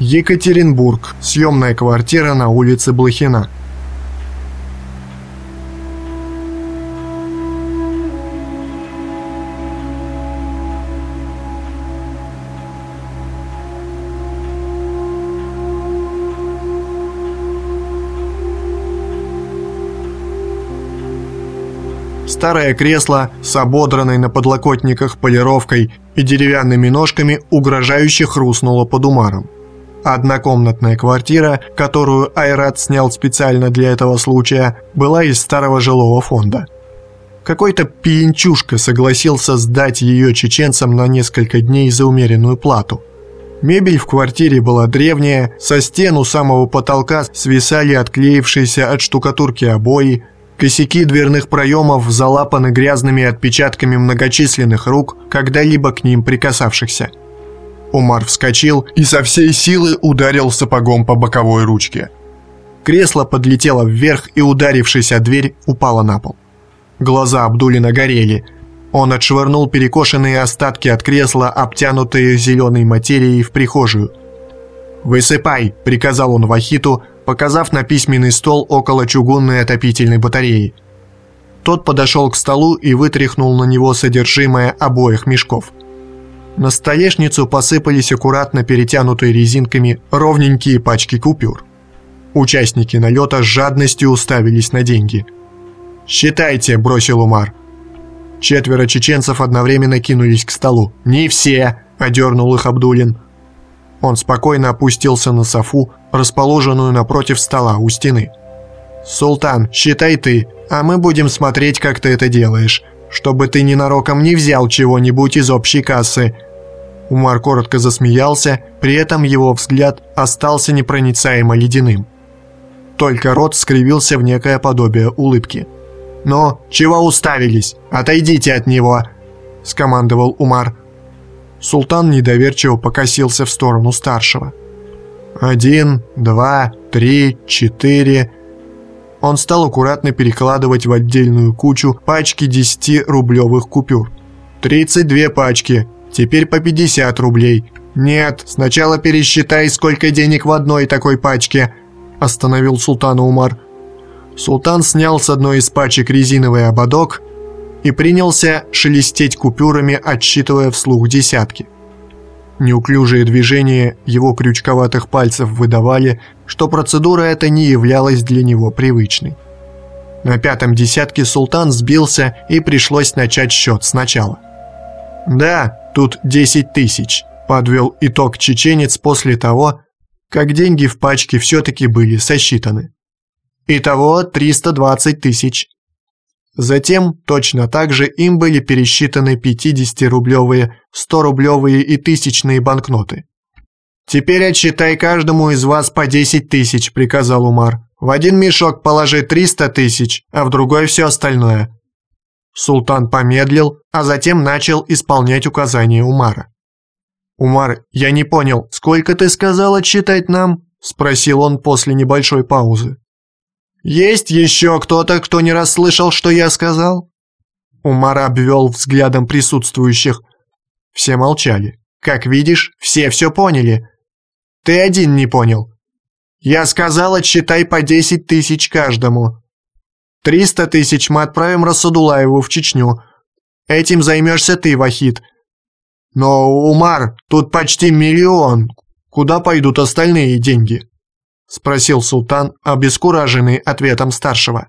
Екатеринбург. Съемная квартира на улице Блохина. Старое кресло с ободранной на подлокотниках полировкой и деревянными ножками угрожающе хрустнуло под умаром. Однокомнатная квартира, которую Айрат снял специально для этого случая, была из старого жилого фонда. Какой-то пьянчушка согласился сдать ее чеченцам на несколько дней за умеренную плату. Мебель в квартире была древняя, со стен у самого потолка свисали отклеившиеся от штукатурки обои, Косяки дверных проемов залапаны грязными отпечатками многочисленных рук, когда-либо к ним прикасавшихся. Умар вскочил и со всей силы ударил сапогом по боковой ручке. Кресло подлетело вверх и, ударившись о дверь, упало на пол. Глаза Абдулина горели. Он отшвырнул перекошенные остатки от кресла, обтянутые зеленой материей, в прихожую. «Высыпай!» – приказал он Вахиту, показав на письменный стол около чугунной отопительной батареи. Тот подошел к столу и вытряхнул на него содержимое обоих мешков. На столешницу посыпались аккуратно перетянутые резинками ровненькие пачки купюр. Участники налета с жадностью уставились на деньги. «Считайте», – бросил Умар. Четверо чеченцев одновременно кинулись к столу. «Не все!» – одернул их Абдулин. Он спокойно опустился на софу, расположенную напротив стола у стены. «Султан, считай ты, а мы будем смотреть, как ты это делаешь, чтобы ты ненароком не взял чего-нибудь из общей кассы». Умар коротко засмеялся, при этом его взгляд остался непроницаемо ледяным. Только рот скривился в некое подобие улыбки. «Но, чего уставились? Отойдите от него!» – скомандовал Умар. Султан недоверчиво покосился в сторону старшего. «Один, два, три, четыре...» Он стал аккуратно перекладывать в отдельную кучу пачки 10-рублевых купюр. «Тридцать две пачки, теперь по 50 рублей. Нет, сначала пересчитай, сколько денег в одной такой пачке», – остановил султана Умар. Султан снял с одной из пачек резиновый ободок и принялся шелестеть купюрами, отсчитывая вслух десятки. Неуклюжие движения его крючковатых пальцев выдавали, что процедура эта не являлась для него привычной. На пятом десятке султан сбился и пришлось начать счет сначала. «Да, тут 10 тысяч», – подвел итог чеченец после того, как деньги в пачке все-таки были сосчитаны. Итого 320 тысяч. Затем точно так же им были пересчитаны 50-рублевые, 100-рублевые и тысячные банкноты. «Теперь отсчитай каждому из вас по 10 тысяч», – приказал Умар. «В один мешок положи 300 тысяч, а в другой все остальное». Султан помедлил, а затем начал исполнять указания Умара. «Умар, я не понял, сколько ты сказал отсчитать нам?» – спросил он после небольшой паузы. «Есть еще кто-то, кто не расслышал, что я сказал?» Умар обвел взглядом присутствующих. Все молчали. «Как видишь, все все поняли. Ты один не понял. Я сказал, отсчитай по десять тысяч каждому. Триста тысяч мы отправим Расадулаеву в Чечню. Этим займешься ты, Вахид. Но, Умар, тут почти миллион. Куда пойдут остальные деньги?» – спросил султан, обескураженный ответом старшего.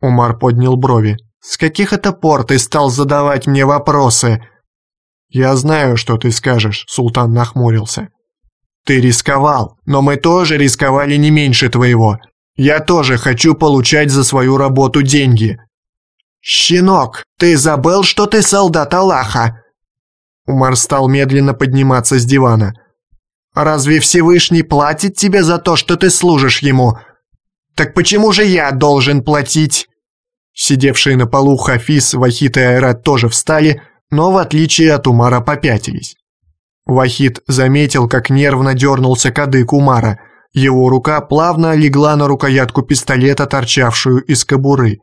Умар поднял брови. «С каких это пор ты стал задавать мне вопросы?» «Я знаю, что ты скажешь», – султан нахмурился. «Ты рисковал, но мы тоже рисковали не меньше твоего. Я тоже хочу получать за свою работу деньги». «Щенок, ты забыл, что ты солдат Аллаха?» Умар стал медленно подниматься с дивана – Разве Всевышний платит тебе за то, что ты служишь ему? Так почему же я должен платить?» Сидевшие на полу Хафиз, Вахид и Айрат тоже встали, но в отличие от Умара попятились. Вахид заметил, как нервно дернулся кадык Умара. Его рука плавно легла на рукоятку пистолета, торчавшую из кобуры.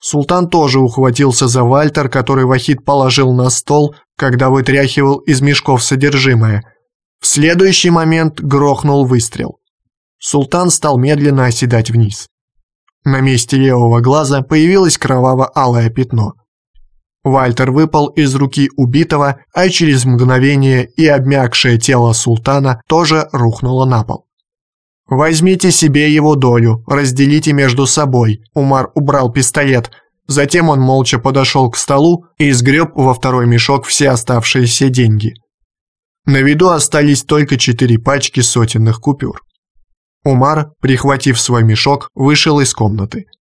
Султан тоже ухватился за Вальтер, который Вахид положил на стол, когда вытряхивал из мешков содержимое – В следующий момент грохнул выстрел. Султан стал медленно оседать вниз. На месте левого глаза появилось кроваво-алое пятно. Вальтер выпал из руки убитого, а через мгновение и обмякшее тело султана тоже рухнуло на пол. «Возьмите себе его долю, разделите между собой», Умар убрал пистолет, затем он молча подошел к столу и сгреб во второй мешок все оставшиеся деньги. На виду остались только четыре пачки сотенных купюр. Умар, прихватив свой мешок, вышел из комнаты –